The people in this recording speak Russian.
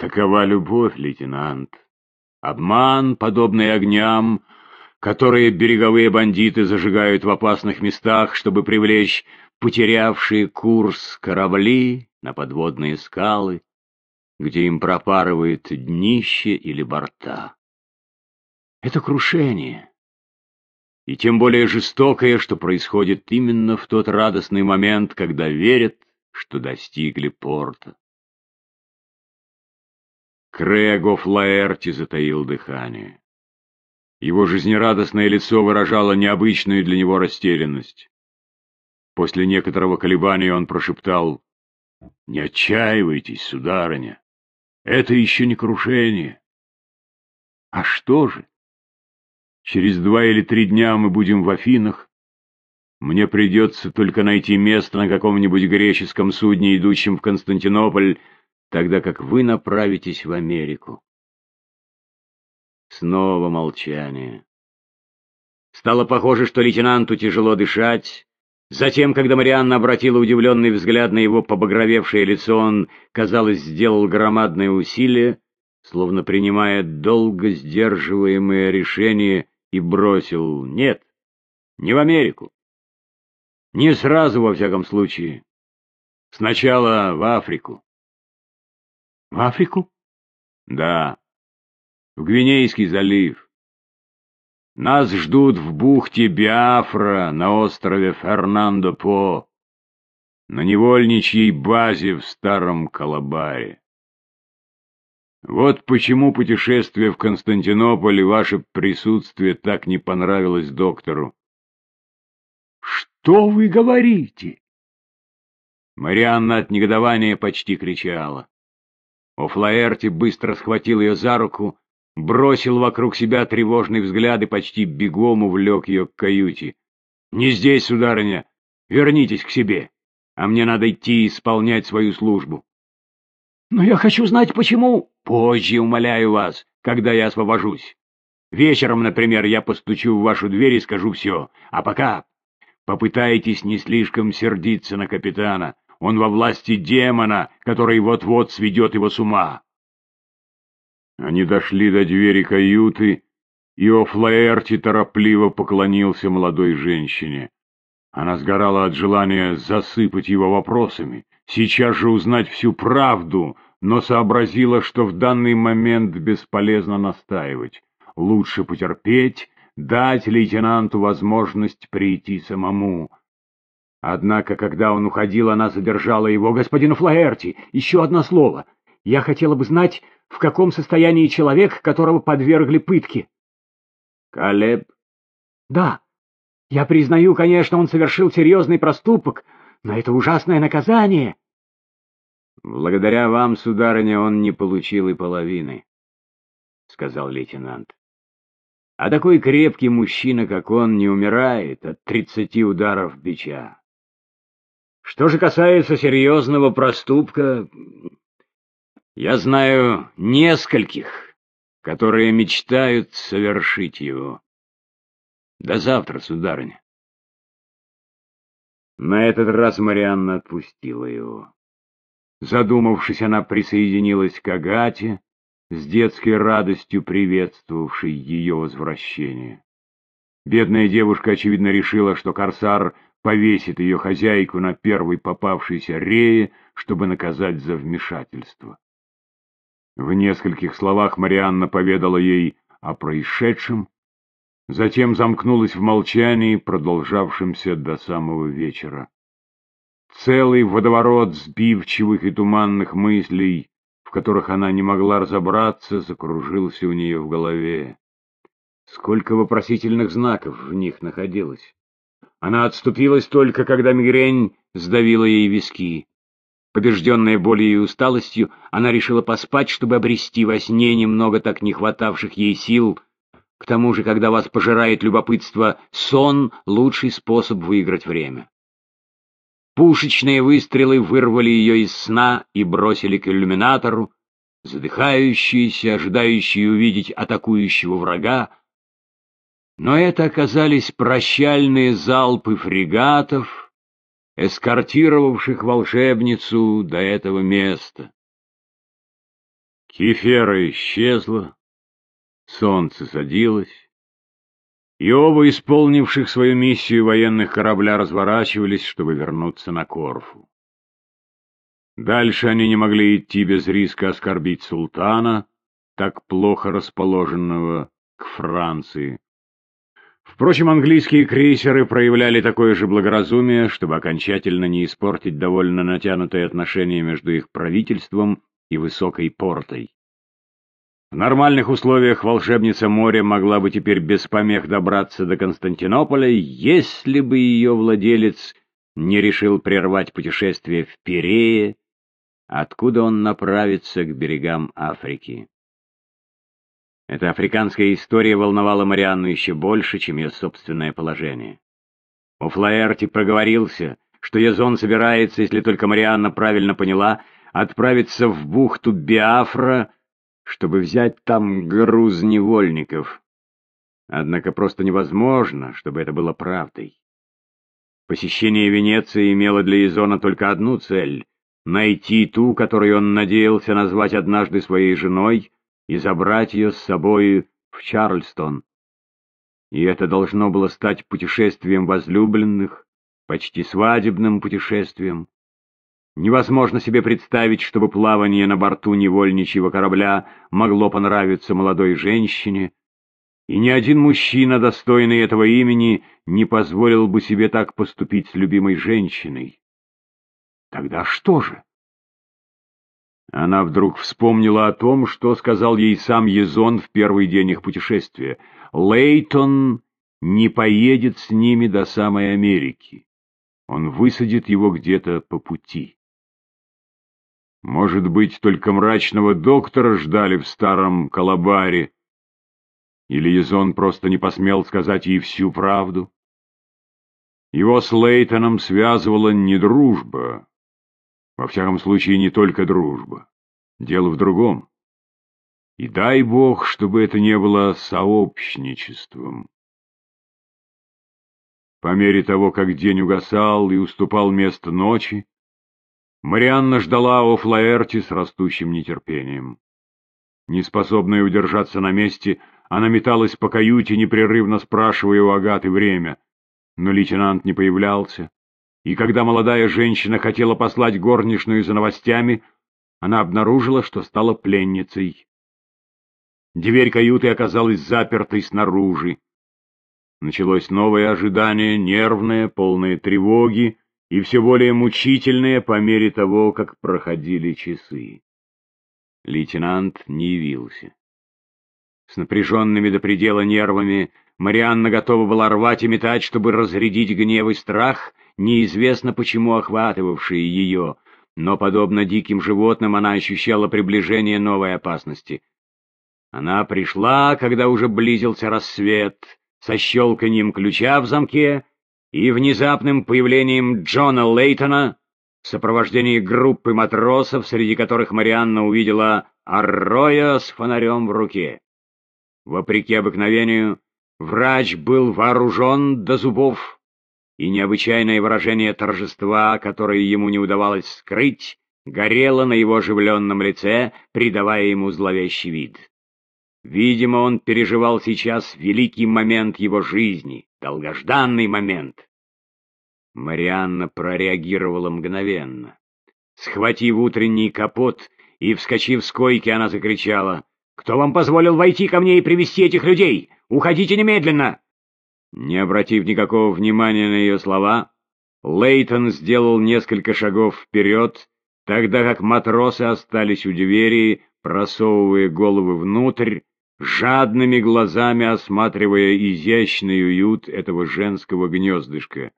Такова любовь, лейтенант. Обман, подобный огням, которые береговые бандиты зажигают в опасных местах, чтобы привлечь потерявшие курс корабли на подводные скалы, где им пропарывает днище или борта. Это крушение. И тем более жестокое, что происходит именно в тот радостный момент, когда верят, что достигли порта. Крего Флаэрти затаил дыхание. Его жизнерадостное лицо выражало необычную для него растерянность. После некоторого колебания он прошептал, «Не отчаивайтесь, сударыня, это еще не крушение». «А что же? Через два или три дня мы будем в Афинах. Мне придется только найти место на каком-нибудь греческом судне, идущем в Константинополь, тогда как вы направитесь в Америку». Снова молчание. Стало похоже, что лейтенанту тяжело дышать. Затем, когда Марианна обратила удивленный взгляд на его побагровевшее лицо, он, казалось, сделал громадное усилие, словно принимая долго сдерживаемое решение, и бросил «Нет, не в Америку. Не сразу, во всяком случае. Сначала в Африку». «В Африку?» «Да в Гвинейский залив. Нас ждут в бухте Биафра на острове Фернандо-По, на невольничьей базе в Старом Калабаре. Вот почему путешествие в Константинополь и ваше присутствие так не понравилось доктору. «Что вы говорите?» Марианна от негодования почти кричала. Офлаэрти быстро схватил ее за руку бросил вокруг себя тревожный взгляд и почти бегом увлек ее к каюте. «Не здесь, сударыня! Вернитесь к себе, а мне надо идти исполнять свою службу». «Но я хочу знать, почему...» «Позже, умоляю вас, когда я освобожусь. Вечером, например, я постучу в вашу дверь и скажу все. А пока попытайтесь не слишком сердиться на капитана. Он во власти демона, который вот-вот сведет его с ума». Они дошли до двери каюты, и О'Флаэрти торопливо поклонился молодой женщине. Она сгорала от желания засыпать его вопросами, сейчас же узнать всю правду, но сообразила, что в данный момент бесполезно настаивать. Лучше потерпеть, дать лейтенанту возможность прийти самому. Однако, когда он уходил, она задержала его. «Господин Флаэрти, еще одно слово. Я хотела бы знать, в каком состоянии человек, которого подвергли пытке. Калеб? Да. Я признаю, конечно, он совершил серьезный проступок, но это ужасное наказание. Благодаря вам, сударыня, он не получил и половины, — сказал лейтенант. А такой крепкий мужчина, как он, не умирает от тридцати ударов бича. Что же касается серьезного проступка, я знаю нескольких, которые мечтают совершить его. До завтра, сударыня. На этот раз Марианна отпустила его. Задумавшись, она присоединилась к Агате, с детской радостью приветствовавшей ее возвращение. Бедная девушка, очевидно, решила, что корсар повесит ее хозяйку на первой попавшейся рее, чтобы наказать за вмешательство. В нескольких словах Марианна поведала ей о происшедшем, затем замкнулась в молчании, продолжавшемся до самого вечера. Целый водоворот сбивчивых и туманных мыслей, в которых она не могла разобраться, закружился у нее в голове. Сколько вопросительных знаков в них находилось. Она отступилась только, когда мигрень сдавила ей виски. Побежденная болью и усталостью, она решила поспать, чтобы обрести во сне немного так не хватавших ей сил. К тому же, когда вас пожирает любопытство, сон — лучший способ выиграть время. Пушечные выстрелы вырвали ее из сна и бросили к иллюминатору, задыхающиеся, ожидающие увидеть атакующего врага. Но это оказались прощальные залпы фрегатов, эскортировавших волшебницу до этого места. Кефера исчезла, солнце садилось, и оба исполнивших свою миссию военных корабля разворачивались, чтобы вернуться на Корфу. Дальше они не могли идти без риска оскорбить султана, так плохо расположенного к Франции. Впрочем, английские крейсеры проявляли такое же благоразумие, чтобы окончательно не испортить довольно натянутые отношения между их правительством и высокой портой. В нормальных условиях волшебница моря могла бы теперь без помех добраться до Константинополя, если бы ее владелец не решил прервать путешествие в Пирее, откуда он направится к берегам Африки. Эта африканская история волновала Марианну еще больше, чем ее собственное положение. У Флаэрти проговорился, что Язон собирается, если только Марианна правильно поняла, отправиться в бухту Биафра, чтобы взять там груз невольников. Однако просто невозможно, чтобы это было правдой. Посещение Венеции имело для Язона только одну цель — найти ту, которую он надеялся назвать однажды своей женой, и забрать ее с собой в Чарльстон. И это должно было стать путешествием возлюбленных, почти свадебным путешествием. Невозможно себе представить, чтобы плавание на борту невольничьего корабля могло понравиться молодой женщине, и ни один мужчина, достойный этого имени, не позволил бы себе так поступить с любимой женщиной. Тогда что же? Она вдруг вспомнила о том, что сказал ей сам Езон в первый день их путешествия. Лейтон не поедет с ними до самой Америки. Он высадит его где-то по пути. Может быть, только мрачного доктора ждали в старом Калабаре? Или Езон просто не посмел сказать ей всю правду? Его с Лейтоном связывала не дружба, во всяком случае, не только дружба. Дело в другом. И дай Бог, чтобы это не было сообщничеством. По мере того, как день угасал и уступал место ночи, Марианна ждала о Флаэрте с растущим нетерпением. Неспособная удержаться на месте, она металась по каюте, непрерывно спрашивая у Агаты время, но лейтенант не появлялся и когда молодая женщина хотела послать горничную за новостями, она обнаружила, что стала пленницей. Дверь каюты оказалась запертой снаружи. Началось новое ожидание, нервное, полное тревоги и все более мучительное по мере того, как проходили часы. Лейтенант не явился. С напряженными до предела нервами Марианна готова была рвать и метать, чтобы разрядить гнев и страх, неизвестно почему охватывавшие ее, но, подобно диким животным, она ощущала приближение новой опасности. Она пришла, когда уже близился рассвет, со щелканьем ключа в замке и внезапным появлением Джона Лейтона в сопровождении группы матросов, среди которых Марианна увидела Арроя с фонарем в руке. Вопреки обыкновению, врач был вооружен до зубов, и необычайное выражение торжества, которое ему не удавалось скрыть, горело на его оживленном лице, придавая ему зловещий вид. Видимо, он переживал сейчас великий момент его жизни, долгожданный момент. Марианна прореагировала мгновенно. Схватив утренний капот и вскочив с койки, она закричала, «Кто вам позволил войти ко мне и привести этих людей? Уходите немедленно!» Не обратив никакого внимания на ее слова, Лейтон сделал несколько шагов вперед, тогда как матросы остались у двери, просовывая головы внутрь, жадными глазами осматривая изящный уют этого женского гнездышка.